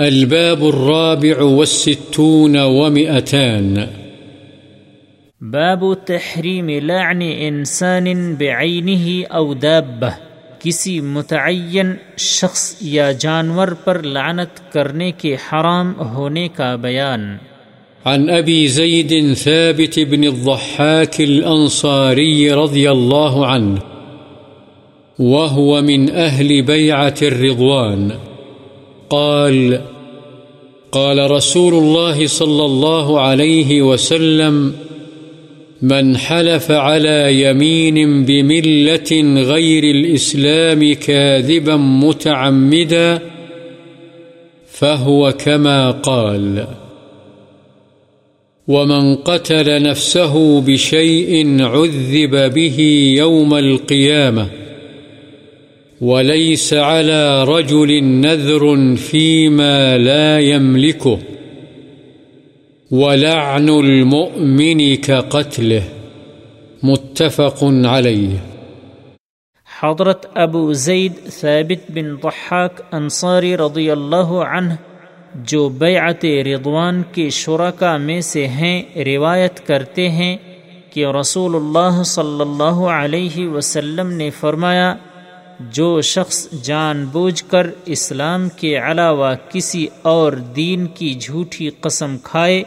الباب الرابع والستون ومئتان. باب تحریم لعن انسان بعینه او دابہ کسی متعین شخص یا جانور پر لعنت کرنے کے حرام ہونے کا بیان. عن أبي زيد ثابت بن الضحاك الأنصاري رضي الله عنه وهو من أهل بيعة الرضوان. قال قال رسول الله صلى الله عليه وسلم، من حلف على يمين بملة غير الإسلام كاذبا متعمدا، فهو كما قال. ومن قتل نفسه بشيء عذب به يوم القيامة وليس على رجل نذر فيما لا يملكه ولعن المؤمن كقتله متفق عليه حضرت ابو زید ثابت بن ضحاک انصاری رضی اللہ عنہ، جو بیعت رضوان کے شرکا میں سے ہیں، روایت کرتے ہیں کہ رسول اللہ صلی اللہ علیہ وسلم نے فرمایا جو شخص جان بوجھ کر اسلام کے علاوہ کسی اور دین کی جھوٹی قسم کھائے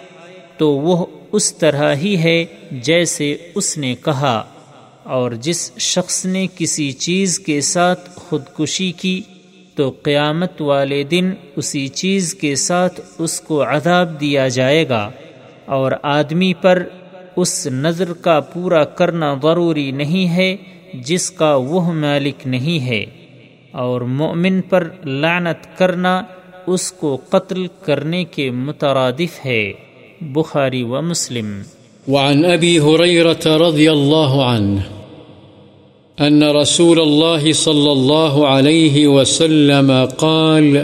تو وہ اس طرح ہی ہے جیسے اس نے کہا۔ اور جس شخص نے کسی چیز کے ساتھ خودکشی کی تو قیامت والے دن اسی چیز کے ساتھ اس کو عذاب دیا جائے گا۔ اور آدمی پر اس نظر کا پورا کرنا ضروری نہیں ہے جس کا وہ مالک نہیں ہے اور مومن پر لعنت کرنا اس کو قتل کرنے کے مترادف ہے۔ بخاری و مسلم۔ وعن أبي هريرة رضي الله عنه أن رسول الله صلى الله عليه وسلم قال،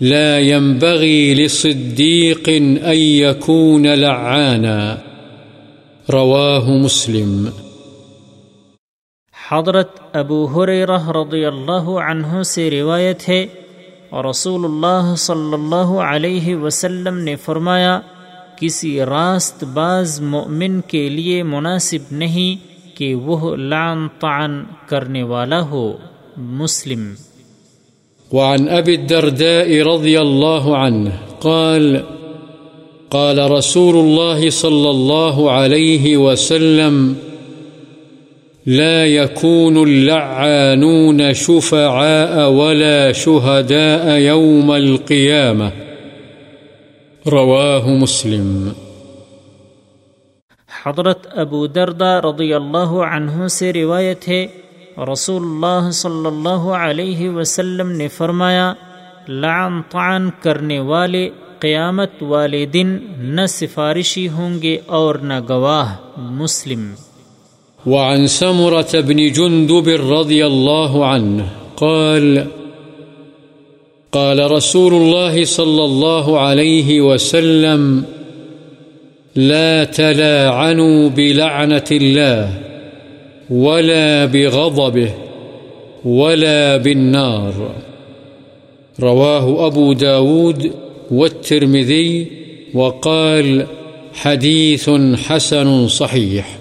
لا ينبغي لصديق أن يكون لعانا۔ رواه مسلم۔ حضرت ابو حریرہ رضی اللہ عنہ سے روایت ہے اور رسول اللہ صلی اللہ علیہ وسلم نے فرمایا، کسی راست باز مؤمن کے لیے مناسب نہیں کہ وہ لعن طعن کرنے والا ہو۔ مسلم۔ وعن أبي الدرداء رضي الله عنه قال قال رسول الله صلى الله عليه وسلم لا يكون اللعانون شفعاء ولا شهداء يوم القيامة. رواه مسلم. حضرت ابو دردہ رضی اللہ عنہ سے روایت ہے رسول اللہ صلی اللہ علیہ وسلم نے فرمایا، لعن طعن کرنے والے قیامت والے دن نہ سفارشی ہوں گے اور نہ گواہ مسلم۔ وعن سمرة بن جندب رضي الله عنه قال قال رسول الله صلى الله عليه وسلم، لا تلاعنوا بلعنة الله ولا بغضبه ولا بالنار. رواه أبو داود والترمذي وقال، حديث حسن صحيح.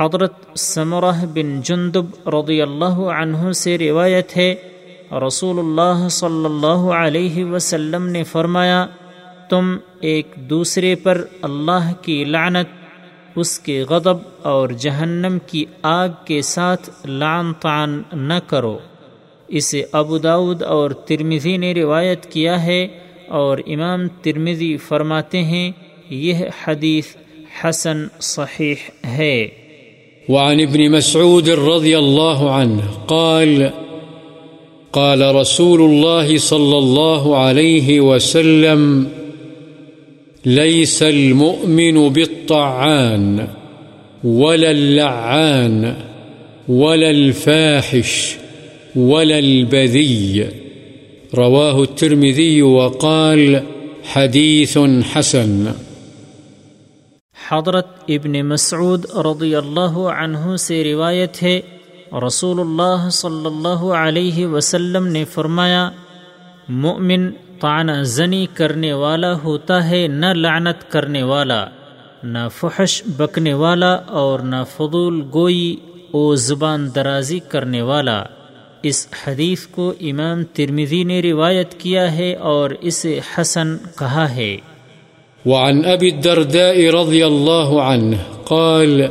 حضرت ثمرہ بن جندب رضی اللہ عنہ سے روایت ہے رسول اللہ صلی اللہ علیہ وسلم نے فرمایا، تم ایک دوسرے پر اللہ کی لعنت، اس کے غضب اور جہنم کی آگ کے ساتھ لعن طعن نہ کرو۔ اسے ابو داود اور ترمزی نے روایت کیا ہے اور امام ترمزی فرماتے ہیں، یہ حدیث حسن صحیح ہے۔ وعن ابن مسعود رضي الله عنه قال قال رسول الله صلى الله عليه وسلم، ليس المؤمن بالطعان ولا اللعان ولا الفاحش ولا البذي. رواه الترمذي وقال، حديث حسن. حضرت ابن مسعود رضی اللہ عنہ سے روایت ہے رسول اللہ صلی اللہ علیہ وسلم نے فرمایا، مؤمن طعنہ زنی کرنے والا ہوتا ہے، نہ لعنت کرنے والا، نہ فحش بکنے والا اور نہ فضول گوئی او زبان درازی کرنے والا۔ اس حدیث کو امام ترمذی نے روایت کیا ہے اور اسے حسن کہا ہے۔ وعن أبي الدرداء رضي الله عنه قال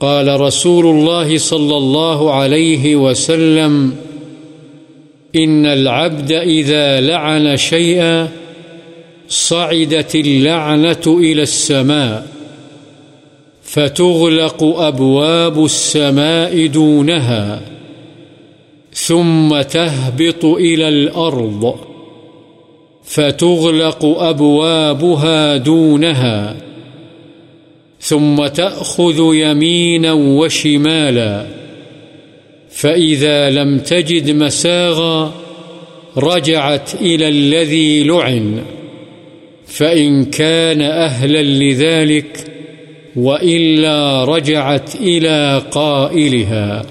قال رسول الله صلى الله عليه وسلم، إن العبد إذا لعن شيئا صعدت اللعنة إلى السماء، فتغلق أبواب السماء دونها، ثم تهبط إلى الأرض. فتغلق أبوابها دونها، ثم تأخذ يمينا وشمالا، فإذا لم تجد مساغا رجعت إلى الذي لعن، فإن كان أهلا لذلك وإلا رجعت إلى قائلها.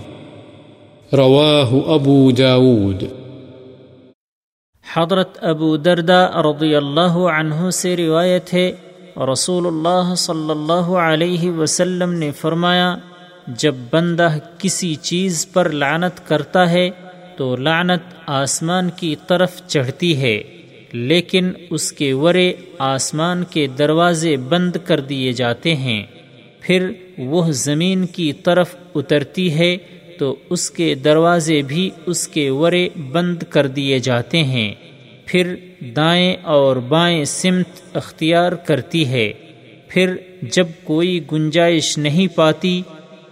رواه أبو داود. حضرت ابو دردہ رضی اللہ عنہ سے روایت ہے رسول اللہ صلی اللہ علیہ وسلم نے فرمایا، جب بندہ کسی چیز پر لعنت کرتا ہے، تو لعنت آسمان کی طرف چڑھتی ہے، لیکن اس کے ورے آسمان کے دروازے بند کر دیے جاتے ہیں۔ پھر وہ زمین کی طرف اترتی ہے تو اس کے دروازے بھی اس کے ورے بند کر دیے جاتے ہیں۔ پھر دائیں اور بائیں سمت اختیار کرتی ہے۔ پھر جب کوئی گنجائش نہیں پاتی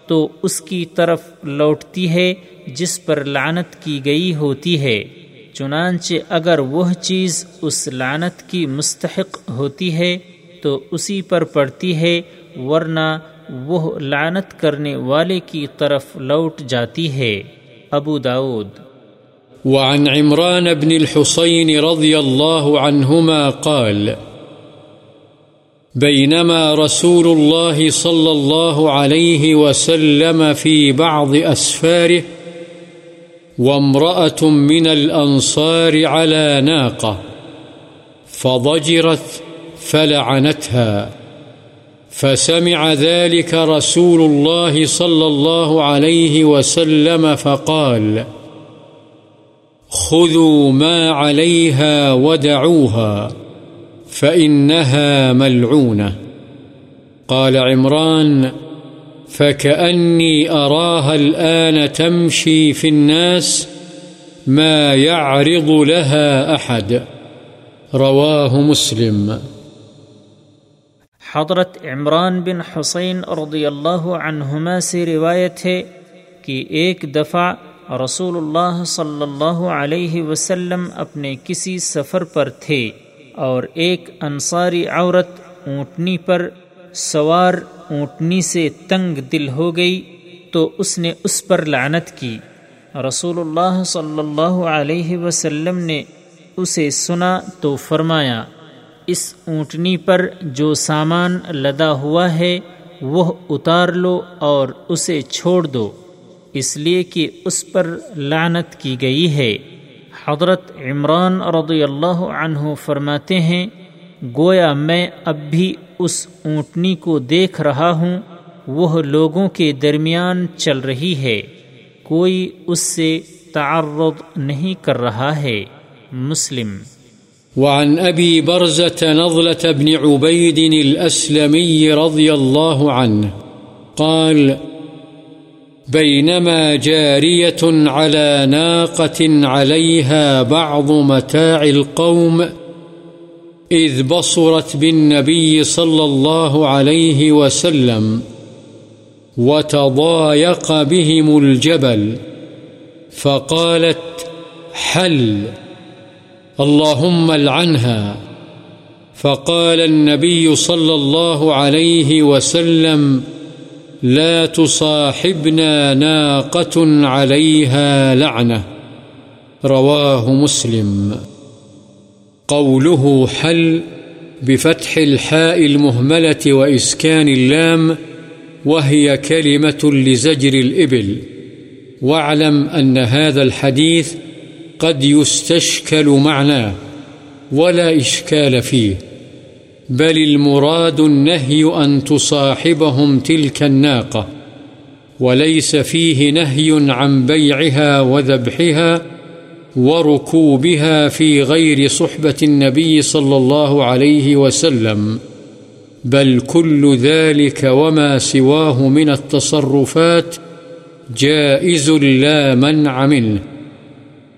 تو اس کی طرف لوٹتی ہے جس پر لعنت کی گئی ہوتی ہے۔ چنانچہ اگر وہ چیز اس لعنت کی مستحق ہوتی ہے تو اسی پر پڑتی ہے، ورنہ وہ لعنت کرنے والے کی طرف لوٹ جاتی ہے۔ ابو داود وعن عمران بن الحصين رضي الله عنهما قال بينما رسول الله صلى الله عليه وسلم في بعض أسفاره وامرأة من الأنصار على ناقة، فضجرت، فلعنتها۔ فسمع ذلك رسول الله صلى الله عليه وسلم فقال، خذوا ما عليها ودعوها، فإنها ملعونة. قال عمران، فكأني أراها الآن تمشي في الناس ما يعرض لها أحد. رواه مسلم. حضرت عمران بن حسین رضی اللہ عنہما سے روایت ہے کہ ایک دفعہ رسول اللہ صلی اللہ علیہ وسلم اپنے کسی سفر پر تھے اور ایک انصاری عورت اونٹنی پر سوار اونٹنی سے تنگ دل ہو گئی تو اس نے اس پر لعنت کی۔ رسول اللہ صلی اللہ علیہ وسلم نے اسے سنا تو فرمایا اس اونٹنی پر جو سامان لدا ہوا ہے، وہ اتار لو اور اسے چھوڑ دو۔ اس لیے کہ اس پر لعنت کی گئی ہے۔ حضرت عمران رضی اللہ عنہ فرماتے ہیں، گویا میں اب بھی اس اونٹنی کو دیکھ رہا ہوں، وہ لوگوں کے درمیان چل رہی ہے۔ کوئی اس سے تعرض نہیں کر رہا ہے۔ مسلم وعن أبي برزة نضلة بن عبيد الأسلمي رضي الله عنه قال، بينما جارية على ناقة عليها بعض متاع القوم إذ بصرت بالنبي صلى الله عليه وسلم وتضايق بهم الجبل فقالت، حل. اللهم العنها. فقال النبي صلى الله عليه وسلم، لا تصاحبنا ناقة عليها لعنة. رواه مسلم. قوله حل بفتح الحاء المهملة وإسكان اللام، وهي كلمة لزجر الإبل. واعلم أن هذا الحديث قد يستشكل معناه ولا إشكال فيه، بل المراد النهي أن تصاحبهم تلك الناقة، وليس فيه نهي عن بيعها وذبحها وركوبها في غير صحبة النبي صلى الله عليه وسلم، بل كل ذلك وما سواه من التصرفات جائز لا منع منه.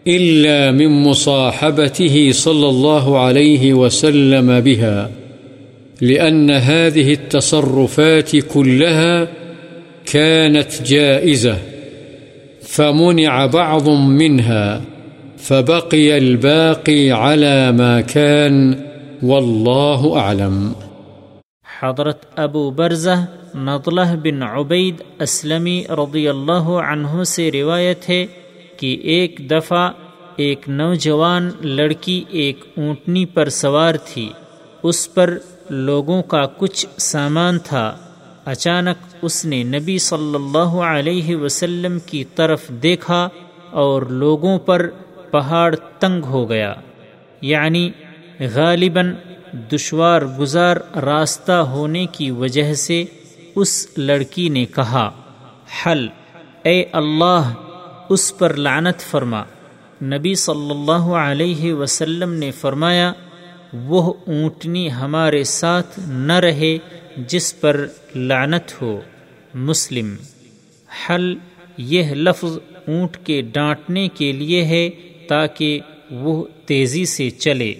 إلا من مصاحبته صلى الله عليه وسلم بها، لأن هذه التصرفات كلها كانت جائزة، فمنع بعض منها، فبقي الباقي على ما كان، والله أعلم. حضرت ابو برزہ نطلہ بن عبید اسلمی رضی اللہ عنہ سے روایت ہے کہ ایک دفعہ ایک نوجوان لڑکی ایک اونٹنی پر سوار تھی۔ اس پر لوگوں کا کچھ سامان تھا۔ اچانک اس نے نبی صلی اللہ علیہ وسلم کی طرف دیکھا اور لوگوں پر پہاڑ تنگ ہو گیا۔ یعنی غالباً دشوار گزار راستہ ہونے کی وجہ سے اس لڑکی نے کہا، حل، اے اللہ اس پر لعنت فرما۔ نبی صلی اللہ علیہ وسلم نے فرمایا، وہ اونٹنی ہمارے ساتھ نہ رہے جس پر لعنت ہو۔ مسلم، حل، یہ لفظ اونٹ کے ڈانٹنے کے لیے ہے تاکہ وہ تیزی سے چلے۔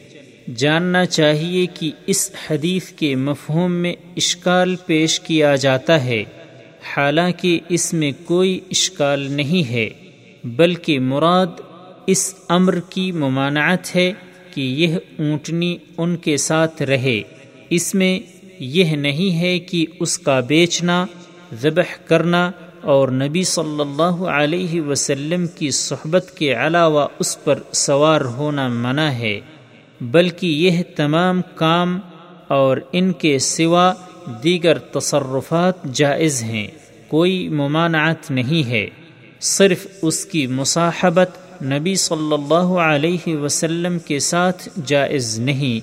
جاننا چاہیے کہ اس حدیث کے مفہوم میں اشکال پیش کیا جاتا ہے۔ حالانکہ اس میں کوئی اشکال نہیں ہے۔ بلکہ مراد اس امر کی ممانعت ہے کہ یہ اونٹنی ان کے ساتھ رہے۔ اس میں یہ نہیں ہے کہ اس کا بیچنا، ذبح کرنا اور نبی صلی اللہ علیہ وسلم کی صحبت کے علاوہ اس پر سوار ہونا منع ہے، بلکہ یہ تمام کام اور ان کے سوا دیگر تصرفات جائز ہیں۔ کوئی ممانعت نہیں ہے۔ صرف اس کی مصاحبت نبی صلی اللہ علیہ وسلم کے ساتھ جائز نہیں،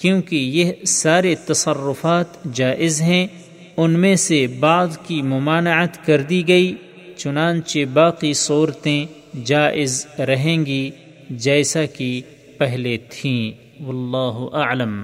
کیونکہ یہ سارے تصرفات جائز ہیں۔ ان میں سے بعض کی ممانعت کر دی گئی، چنانچہ باقی صورتیں جائز رہیں گی جیسا کہ پہلے تھیں۔ واللہ اعلم۔